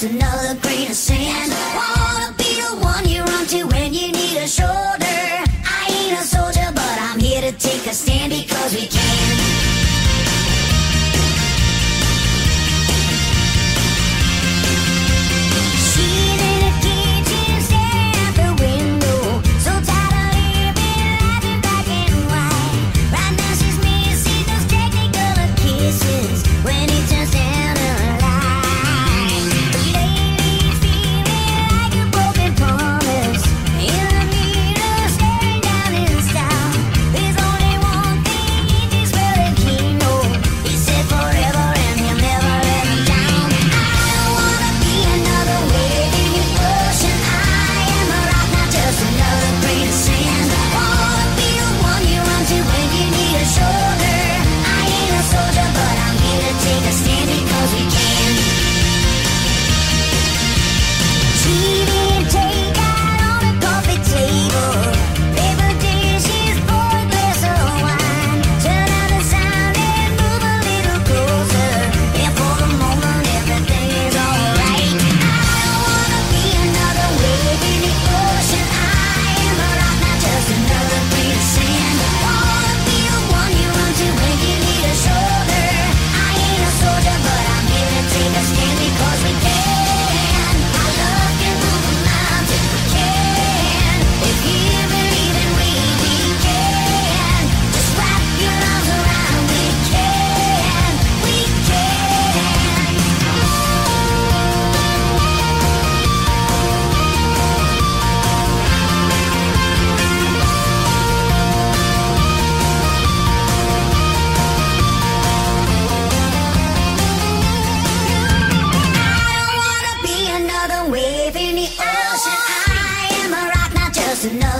just another grain of sand. Wanna be the one you run to when you need a shoulder. There's